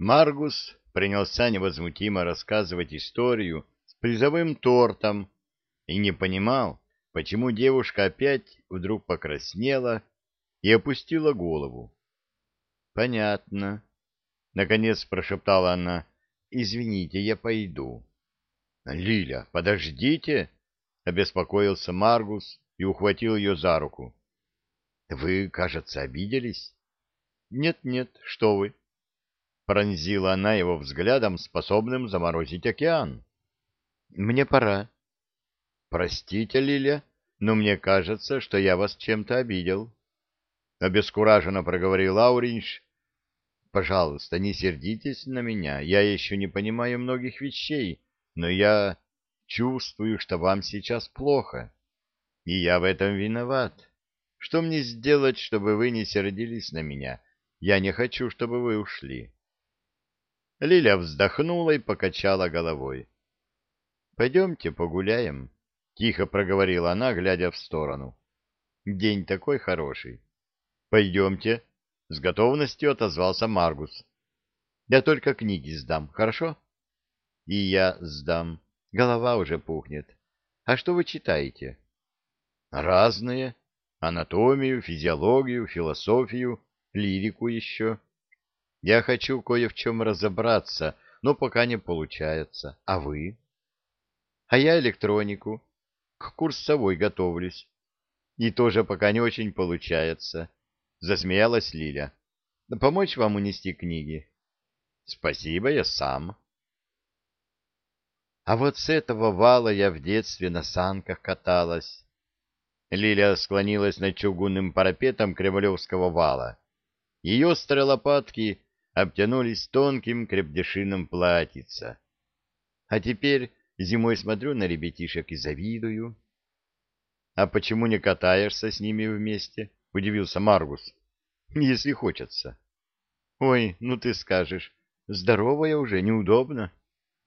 Маргус принялся невозмутимо рассказывать историю с призовым тортом и не понимал, почему девушка опять вдруг покраснела и опустила голову. — Понятно. Наконец прошептала она. — Извините, я пойду. — Лиля, подождите! — обеспокоился Маргус и ухватил ее за руку. — Вы, кажется, обиделись? Нет, — Нет-нет, что вы! Пронзила она его взглядом, способным заморозить океан. — Мне пора. — Простите, Лиля, но мне кажется, что я вас чем-то обидел. Обескураженно проговорил Ауринш. — Пожалуйста, не сердитесь на меня, я еще не понимаю многих вещей, но я чувствую, что вам сейчас плохо, и я в этом виноват. Что мне сделать, чтобы вы не сердились на меня? Я не хочу, чтобы вы ушли. Лиля вздохнула и покачала головой. — Пойдемте погуляем, — тихо проговорила она, глядя в сторону. — День такой хороший. — Пойдемте, — с готовностью отозвался Маргус. — Я только книги сдам, хорошо? — И я сдам. Голова уже пухнет. А что вы читаете? — Разные. Анатомию, физиологию, философию, лирику еще. Я хочу кое в чем разобраться, но пока не получается. А вы? А я электронику. К курсовой готовлюсь. И тоже пока не очень получается. Засмеялась Лиля. Помочь вам унести книги? Спасибо, я сам. А вот с этого вала я в детстве на санках каталась. Лиля склонилась над чугунным парапетом Кремлевского вала. Ее острые лопатки обтянулись тонким крепдешином платьица. А теперь зимой смотрю на ребятишек и завидую. — А почему не катаешься с ними вместе? — удивился Маргус. — Если хочется. — Ой, ну ты скажешь, здоровая уже, неудобно.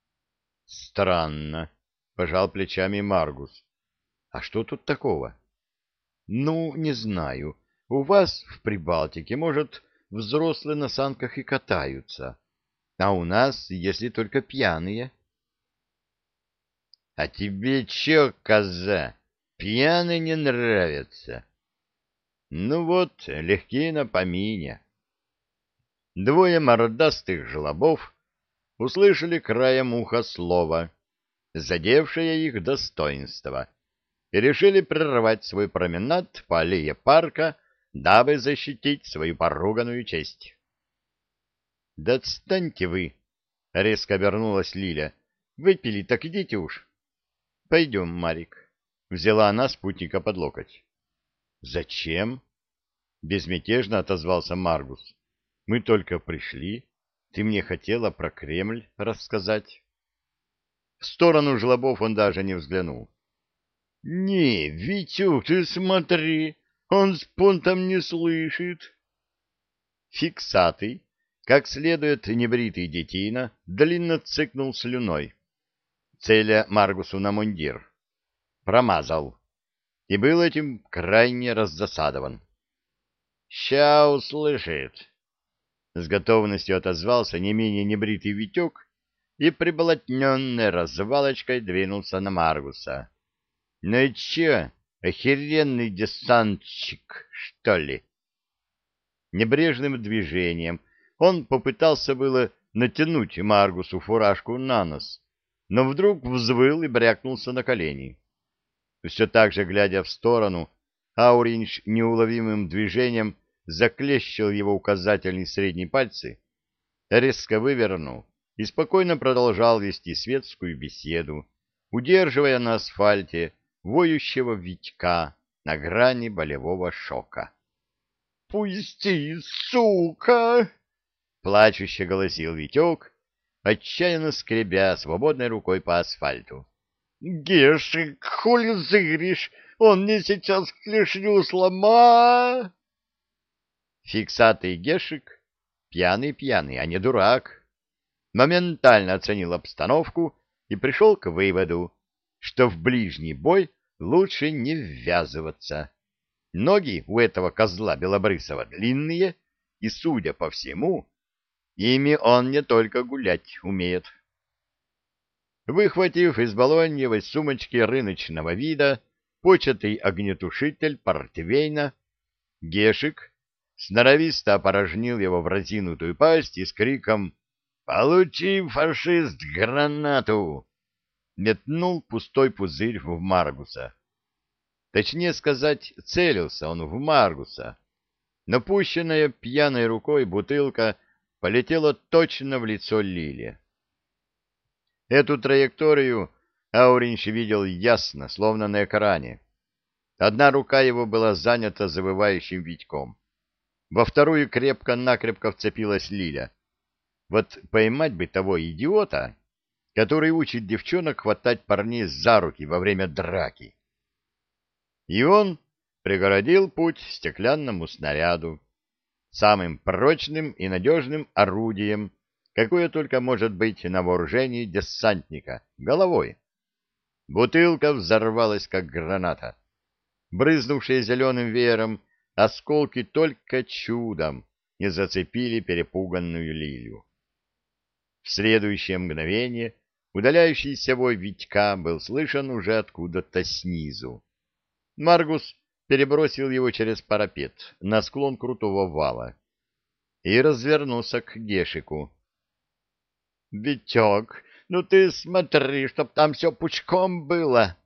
— Странно, — пожал плечами Маргус. — А что тут такого? — Ну, не знаю. У вас в Прибалтике, может, взрослые на санках и катаются, а у нас, если только пьяные. — А тебе че, коза, пьяные не нравятся? — Ну вот, легкие на помине. Двое мордастых жлобов услышали краем уха слово, задевшее их достоинство, и решили прервать свой променад по аллее парка, дабы защитить свою поруганную честь. — Да отстаньте вы! — резко обернулась Лиля. — Выпили, так идите уж. — Пойдем, Марик. Взяла она спутника под локоть. — Зачем? — безмятежно отозвался Маргус. — Мы только пришли. Ты мне хотела про Кремль рассказать. В сторону жлобов он даже не взглянул. — Не, Витюк, ты смотри, он с понтом не слышит. Фиксатый, как следует небритый детина, длинно цыкнул слюной, целя Маргусу на мундир. Промазал. И был этим крайне раздосадован. «Ща услышит!» С готовностью отозвался не менее небритый Витек и приболотненной развалочкой двинулся на Маргуса. «Ну и че, Охеренный десантчик, что ли? Небрежным движением он попытался было натянуть Маргусу фуражку на нос, но вдруг взвыл и брякнулся на колени. Все так же, глядя в сторону, Ауринч неуловимым движением заклещил его указательный средний пальцы, резко вывернул и спокойно продолжал вести светскую беседу, удерживая на асфальте воющего Витька на грани болевого шока. «Пусти, сука!» — плачуще голосил Витек, отчаянно скребя свободной рукой по асфальту. «Гешик, хули зыришь? Он мне сейчас клешню слома!» Фиксатый Гешик, пьяный-пьяный, а не дурак, моментально оценил обстановку и пришел к выводу, что в ближний бой лучше не ввязываться. Ноги у этого козла Белобрысова длинные, и, судя по всему, Ими он не только гулять умеет. Выхватив из балоньевой сумочки рыночного вида початый огнетушитель портвейна, Гешик сноровисто опорожнил его в разинутую пасть и с криком «Получи, фашист, гранату!» Метнул пустой пузырь в Маргуса. Точнее сказать, целился он в Маргуса. Напущенная пьяной рукой бутылка полетела точно в лицо Лили. Эту траекторию Ауринч видел ясно, словно на экране. Одна рука его была занята завывающим Витьком. Во вторую крепко-накрепко вцепилась Лиля. Вот поймать бы того идиота, который учит девчонок хватать парней за руки во время драки. И он преградил путь стеклянному снаряду, самым прочным и надежным орудием, какое только может быть на вооружении десантника, головой. Бутылка взорвалась, как граната. Брызнувшие зеленым веером, осколки только чудом не зацепили перепуганную лилию. В следующее мгновение удаляющийся вой Витька был слышен уже откуда-то снизу. Маргус перебросил его через парапет на склон крутого вала и развернулся к Гешику. — Витек, ну ты смотри, чтоб там все пучком было!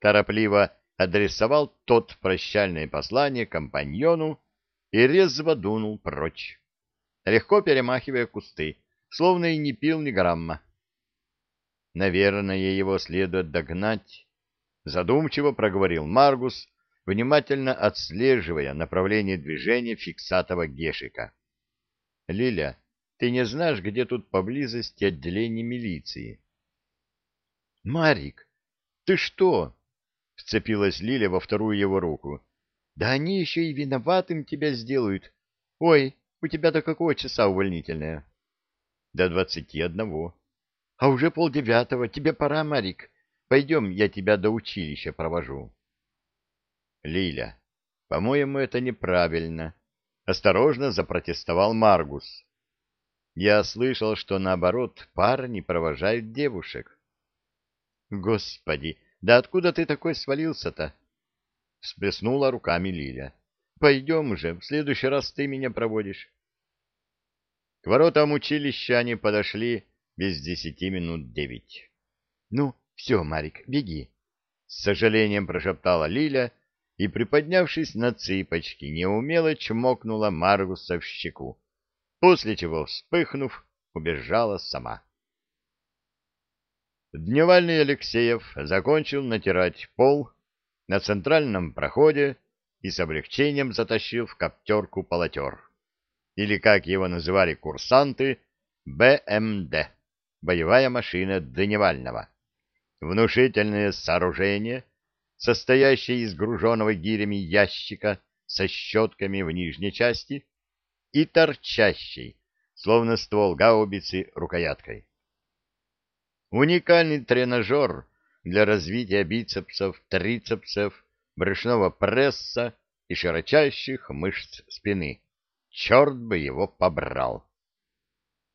Торопливо адресовал тот прощальное послание компаньону и резво дунул прочь, легко перемахивая кусты, словно и не пил ни грамма. Наверное, его следует догнать, задумчиво проговорил Маргус, внимательно отслеживая направление движения фиксатого Гешика. — Лиля, ты не знаешь, где тут поблизости отделение милиции? — Марик, ты что? — вцепилась Лиля во вторую его руку. — Да они еще и виноватым тебя сделают. Ой, у тебя до какого часа увольнительное? — До двадцати одного. — А уже полдевятого. Тебе пора, Марик. Пойдем, я тебя до училища провожу. Лиля, по-моему, это неправильно. Осторожно запротестовал Маргус. Я слышал, что наоборот парни провожают девушек. Господи, да откуда ты такой свалился-то? Всплеснула руками Лиля. Пойдем же, в следующий раз ты меня проводишь. К воротам училища они подошли без десяти минут девять. — Ну, все, Марик, беги, — с сожалением прошептала Лиля и, приподнявшись на цыпочки, неумело чмокнула Маргуса в щеку, после чего, вспыхнув, убежала сама. Дневальный Алексеев закончил натирать пол на центральном проходе и с облегчением затащил в коптерку полотер, или, как его называли курсанты, БМД, боевая машина Дневального. Внушительное сооружение — состоящей из груженного гирями ящика со щетками в нижней части и торчащей, словно ствол гаубицы, рукояткой. Уникальный тренажер для развития бицепсов, трицепсов, брюшного пресса и широчайших мышц спины. Черт бы его побрал!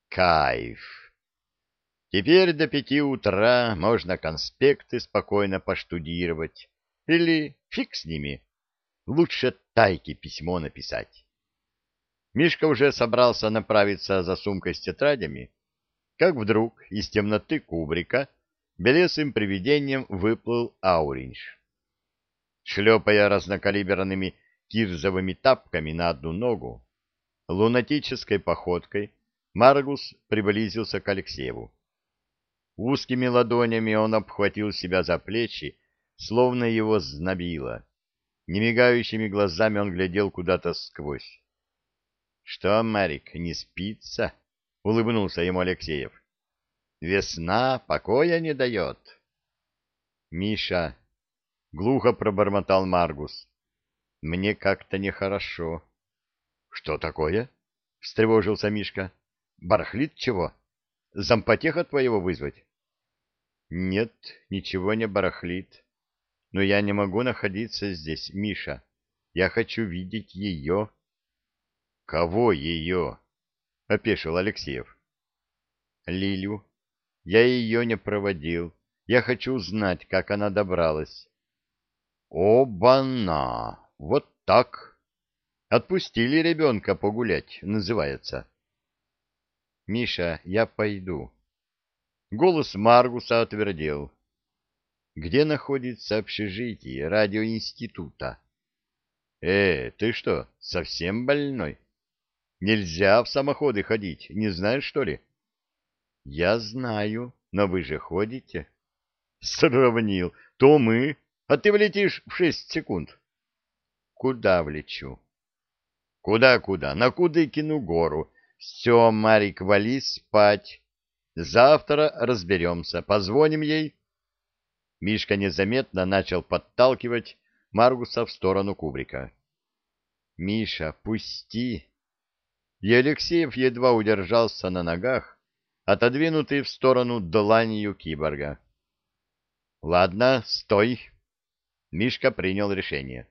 Кайф! Теперь до пяти утра можно конспекты спокойно поштудировать, или фиг с ними. Лучше тайке письмо написать. Мишка уже собрался направиться за сумкой с тетрадями, как вдруг из темноты кубрика белесым привидением выплыл Ауринж. Шлепая разнокалиберными кирзовыми тапками на одну ногу, лунатической походкой Маргус приблизился к Алексееву. Узкими ладонями он обхватил себя за плечи словно его знобило. Немигающими глазами он глядел куда-то сквозь. — Что, Марик, не спится? — улыбнулся ему Алексеев. — Весна покоя не дает. — Миша, — глухо пробормотал Маргус, — мне как-то нехорошо. — Что такое? — встревожился Мишка. — Барахлит чего? Зампотеха твоего вызвать? — Нет, ничего не барахлит. Но я не могу находиться здесь, Миша. Я хочу видеть ее. Кого ее? — опешил Алексеев. Лилю. Я ее не проводил. Я хочу знать, как она добралась. Оба-на! Вот так! Отпустили ребенка погулять, называется. Миша, я пойду. Голос Маргуса отвердел. Где находится общежитие радиоинститута? Э, ты что, совсем больной? Нельзя в самоходы ходить, не знаешь, что ли? Я знаю, но вы же ходите. Сравнил. То мы, а ты влетишь в шесть секунд. Куда влечу? Куда-куда? На Кудыкину гору. Все, Марик, вали спать. Завтра разберемся. Позвоним ей. Мишка незаметно начал подталкивать Маргуса в сторону кубрика. «Миша, пусти!» И Алексеев едва удержался на ногах, отодвинутый в сторону дланью киборга. «Ладно, стой!» Мишка принял решение.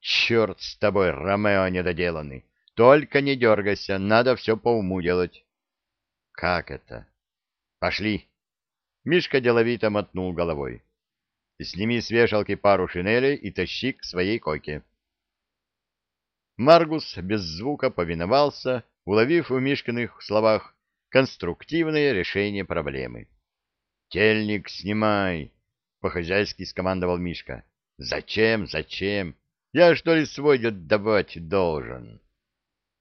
«Черт с тобой, Ромео недоделанный! Только не дергайся, надо все по уму делать». «Как это?» «Пошли!» Мишка деловито мотнул головой. «Сними с вешалки пару шинелей и тащи к своей койке». Маргус без звука повиновался, уловив в Мишкиных словах конструктивное решение проблемы. «Тельник снимай!» — по-хозяйски скомандовал Мишка. «Зачем, зачем? Я, что ли, свой отдавать должен?»